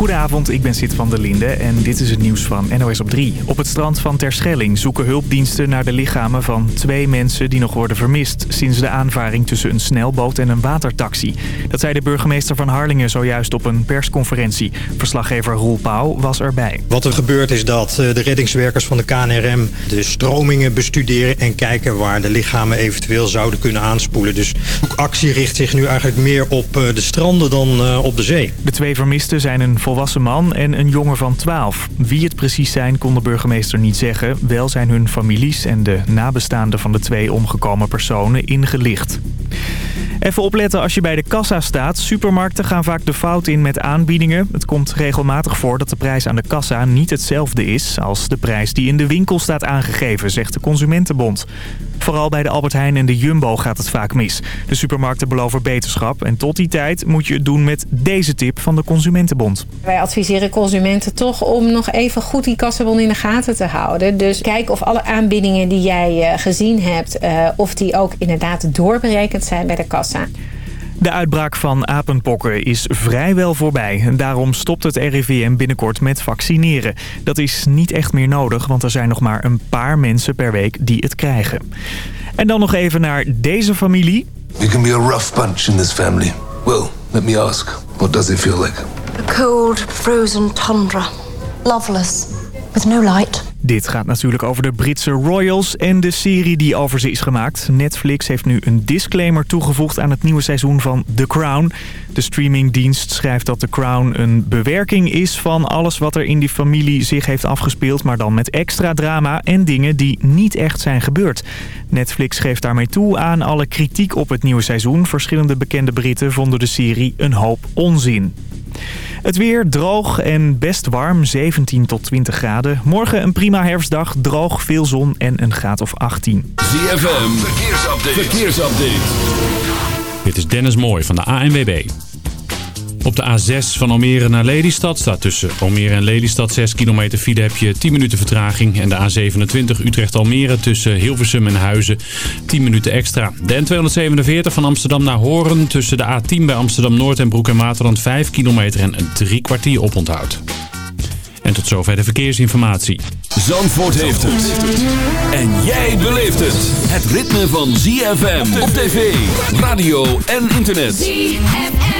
Goedenavond, ik ben Sid van der Linde en dit is het nieuws van NOS op 3. Op het strand van Terschelling zoeken hulpdiensten naar de lichamen van twee mensen die nog worden vermist... sinds de aanvaring tussen een snelboot en een watertaxi. Dat zei de burgemeester van Harlingen zojuist op een persconferentie. Verslaggever Roel Pauw was erbij. Wat er gebeurt is dat eh, de reddingswerkers van de KNRM de stromingen bestuderen... en kijken waar de lichamen eventueel zouden kunnen aanspoelen. Dus de actie richt zich nu eigenlijk meer op eh, de stranden dan eh, op de zee. De twee vermisten zijn een volwassen man en een jongen van 12. Wie het precies zijn kon de burgemeester niet zeggen. Wel zijn hun families en de nabestaanden van de twee omgekomen personen ingelicht. Even opletten als je bij de kassa staat. Supermarkten gaan vaak de fout in met aanbiedingen. Het komt regelmatig voor dat de prijs aan de kassa niet hetzelfde is... als de prijs die in de winkel staat aangegeven, zegt de Consumentenbond. Vooral bij de Albert Heijn en de Jumbo gaat het vaak mis. De supermarkten beloven beterschap en tot die tijd moet je het doen met deze tip van de Consumentenbond. Wij adviseren consumenten toch om nog even goed die kassabon in de gaten te houden. Dus kijk of alle aanbiedingen die jij eh, gezien hebt, eh, of die ook inderdaad doorberekend zijn bij de kassa. De uitbraak van apenpokken is vrijwel voorbij. En daarom stopt het RIVM binnenkort met vaccineren. Dat is niet echt meer nodig, want er zijn nog maar een paar mensen per week die het krijgen. En dan nog even naar deze familie. You can be a rough bunch in this family. Well, let me ask, what does it feel like? A cold, frozen tundra. Loveless, with no light. Dit gaat natuurlijk over de Britse Royals en de serie die over ze is gemaakt. Netflix heeft nu een disclaimer toegevoegd aan het nieuwe seizoen van The Crown. De streamingdienst schrijft dat The Crown een bewerking is van alles wat er in die familie zich heeft afgespeeld... maar dan met extra drama en dingen die niet echt zijn gebeurd. Netflix geeft daarmee toe aan alle kritiek op het nieuwe seizoen. Verschillende bekende Britten vonden de serie een hoop onzin. Het weer droog en best warm, 17 tot 20 graden. Morgen een prima herfstdag, droog, veel zon en een graad of 18. ZFM, verkeersupdate. verkeersupdate. Dit is Dennis Mooij van de ANWB. Op de A6 van Almere naar Lelystad staat tussen Almere en Lelystad 6 kilometer file heb je 10 minuten vertraging. En de A27 Utrecht-Almere tussen Hilversum en Huizen 10 minuten extra. De N247 van Amsterdam naar Horen tussen de A10 bij Amsterdam-Noord en Broek en Waterland 5 kilometer en een drie kwartier oponthoud. En tot zover de verkeersinformatie. Zandvoort heeft het. En jij beleeft het. Het ritme van ZFM op tv, radio en internet. ZFM.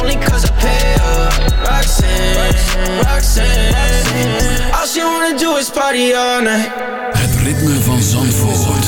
Only cause I pay. All she wanna do is party all night. Het ritme van Zandvoort.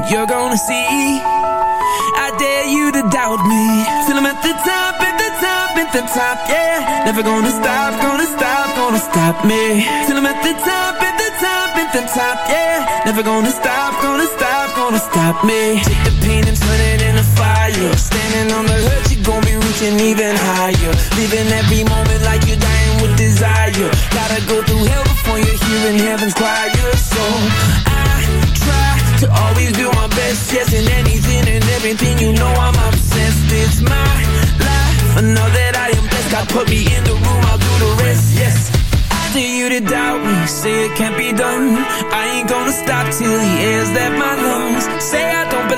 Wrong, you're gonna see. I dare you to doubt me. Till I'm at the top, at the top, at the top, yeah. Never gonna stop, gonna stop, gonna stop me. Till I'm at the top, at the top, at the top, yeah. Never gonna stop, gonna stop, gonna stop me. Take the pain and turn it into fire. Standing on the hurt, you're gonna be reaching even higher. Living every moment like you're dying with desire. Gotta go through hell before you're hearing heaven's choir. Always do my best, yes, in anything and everything. You know I'm obsessed. It's my life. I know that I am blessed. God put me in the room, I'll do the rest. Yes. I you to doubt me, say it can't be done. I ain't gonna stop till the air's left my lungs. Say I don't belong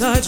one,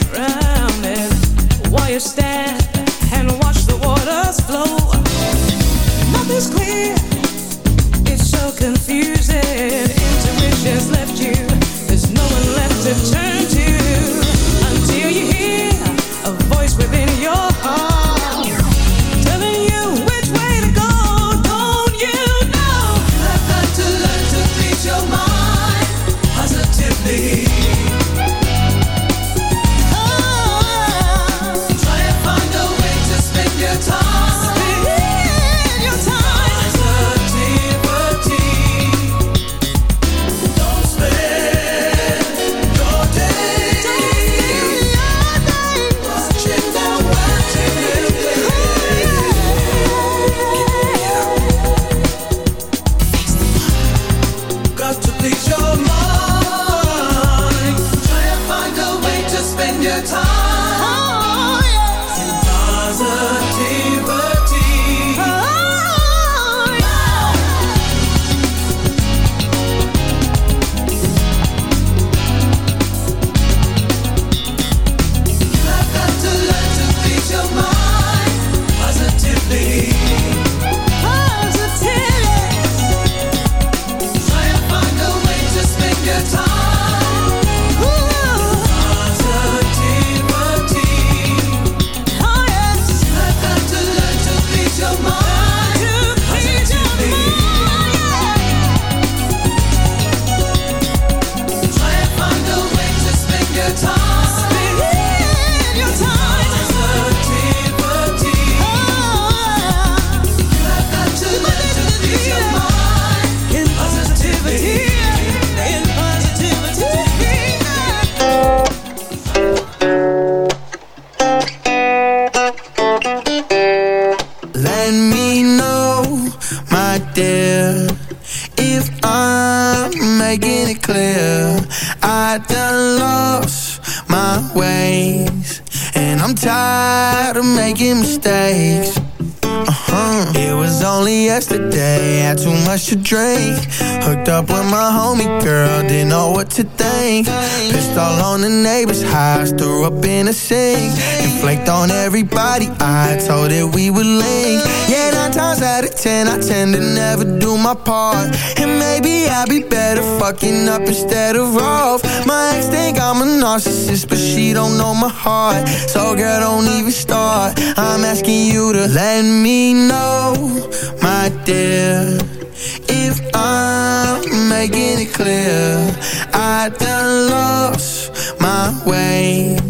in sink. And flaked on everybody, I told it we would link. Yeah, nine times out of ten, I tend to never do my part. And maybe I'd be better fucking up instead of off. My ex think I'm a narcissist, but she don't know my heart. So girl, don't even start. I'm asking you to let me know, my dear. If I'm making it clear, I done lost my ways.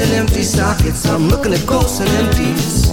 and empty sockets. I'm looking at ghosts and empties.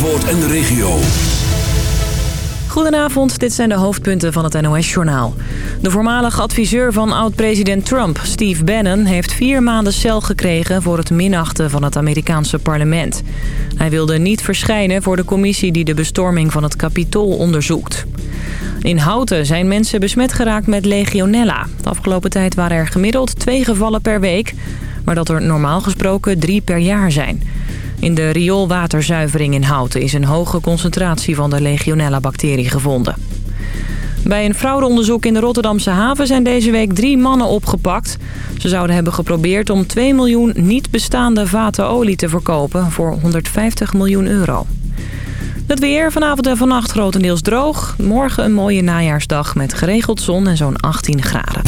En de regio. Goedenavond, dit zijn de hoofdpunten van het NOS-journaal. De voormalig adviseur van oud-president Trump, Steve Bannon... heeft vier maanden cel gekregen voor het minachten van het Amerikaanse parlement. Hij wilde niet verschijnen voor de commissie die de bestorming van het Capitool onderzoekt. In Houten zijn mensen besmet geraakt met legionella. De afgelopen tijd waren er gemiddeld twee gevallen per week... maar dat er normaal gesproken drie per jaar zijn... In de rioolwaterzuivering in Houten is een hoge concentratie van de Legionella-bacterie gevonden. Bij een fraudeonderzoek in de Rotterdamse haven zijn deze week drie mannen opgepakt. Ze zouden hebben geprobeerd om 2 miljoen niet bestaande vaten olie te verkopen voor 150 miljoen euro. Het weer vanavond en vannacht grotendeels droog. Morgen een mooie najaarsdag met geregeld zon en zo'n 18 graden.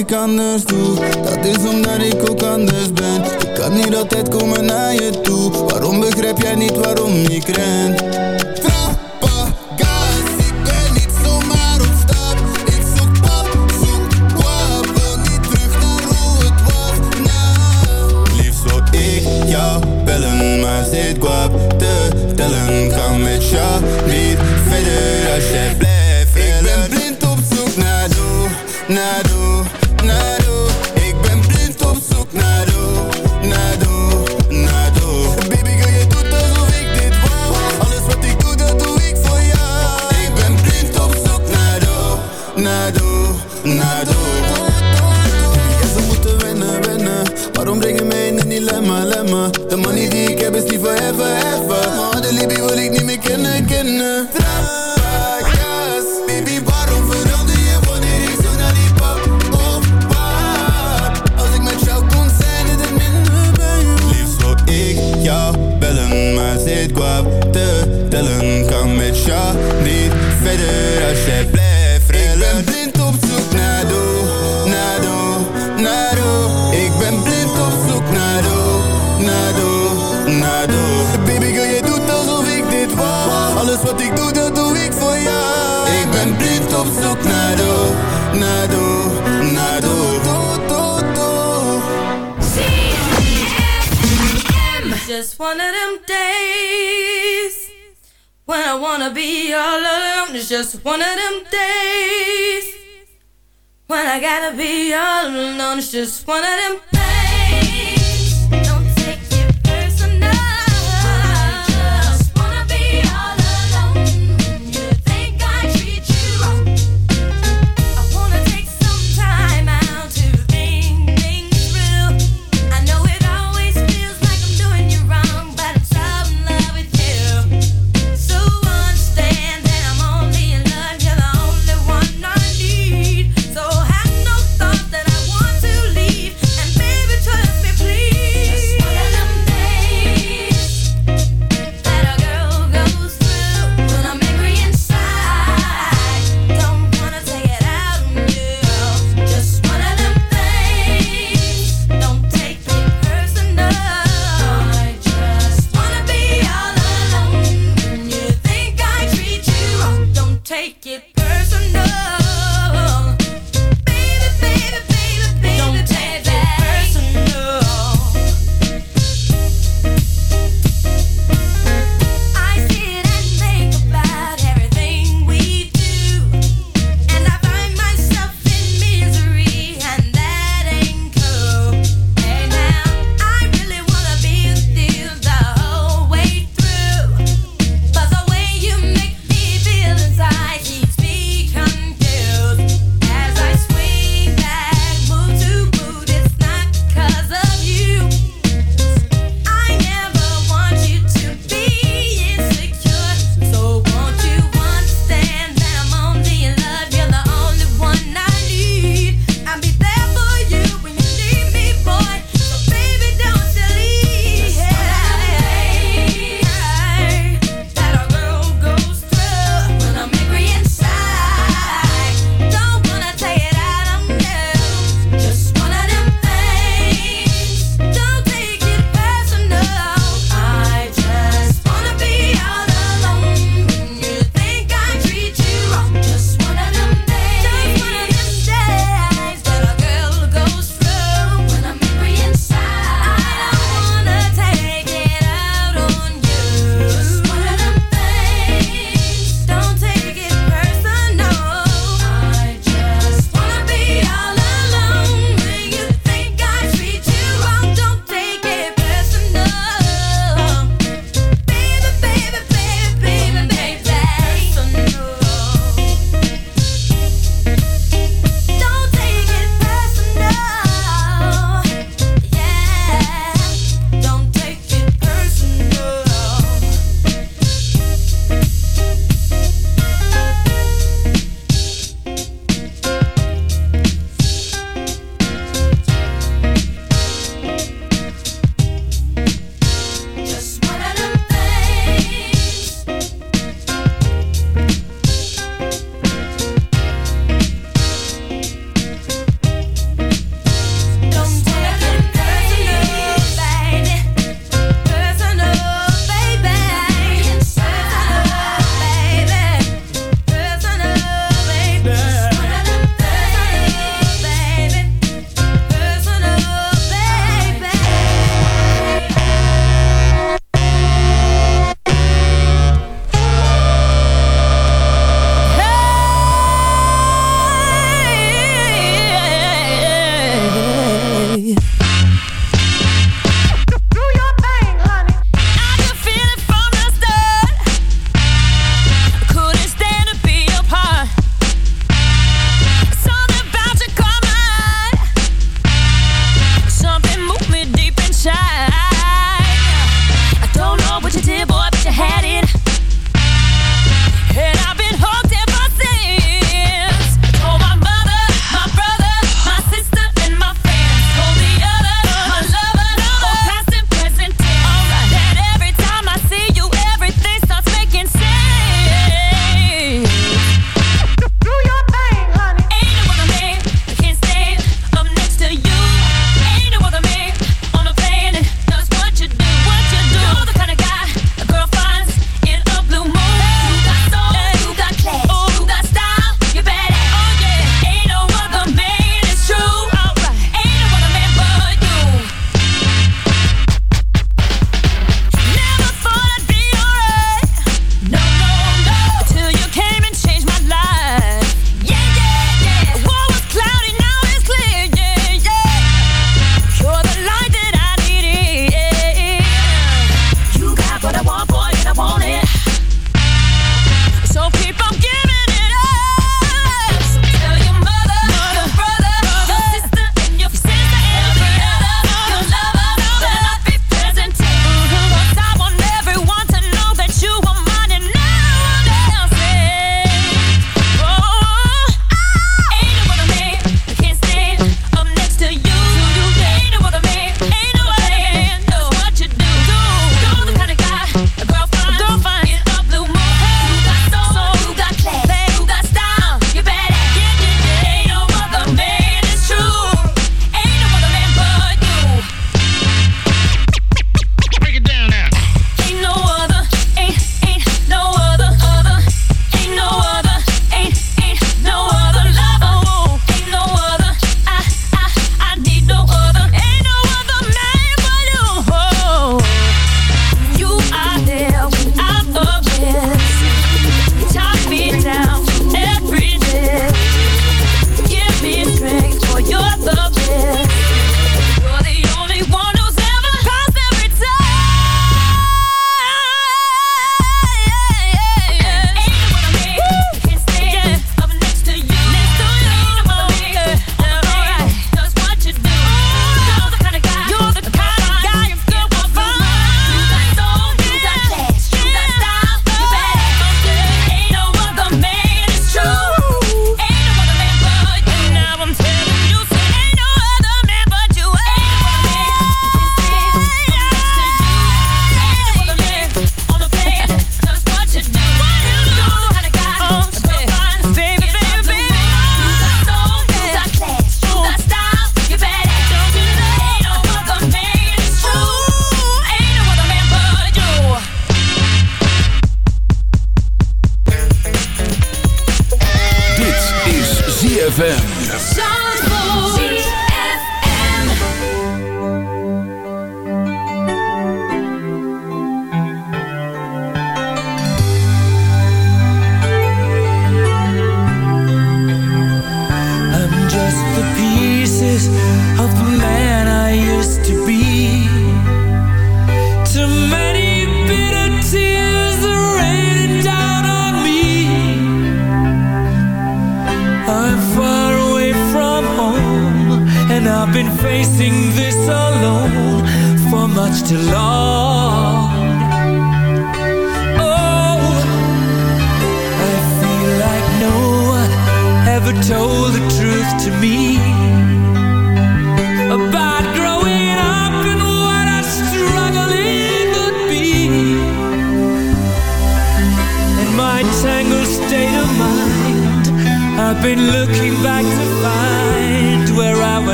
ik anders doe. Just one of them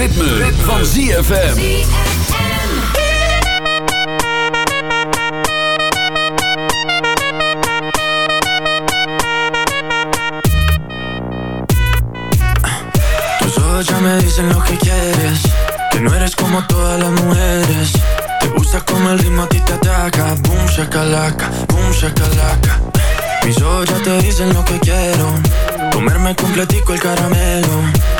ritme, ritme. van ZFM. Tus ya me dicen lo que quieres Que no eres como todas las mujeres Te gusta como el ritmo a ti te ataca Boom shakalaka, boom shakalaka Mis ojos ya te dicen lo que quiero Comerme completico el caramelo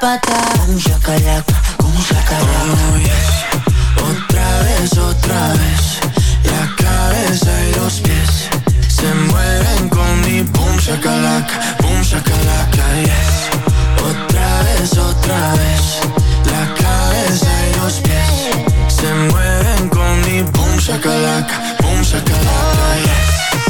garrapata. Boom shakalaka. Boom shakalaka. Oh, yes. Otra vez, otra vez La cabeza y los pies Se mueven con mi boom shakalaka Boom shakalaka, yes Otra vez, otra vez La cabeza y los pies Se mueven con mi boom shakalaka Boom shakalaka, yes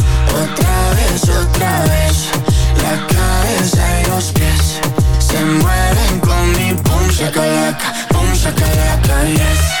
Otra vez, otra vez La cabeza y los pies Se mueven con mi boom shakalaka Boom shakalaka, yes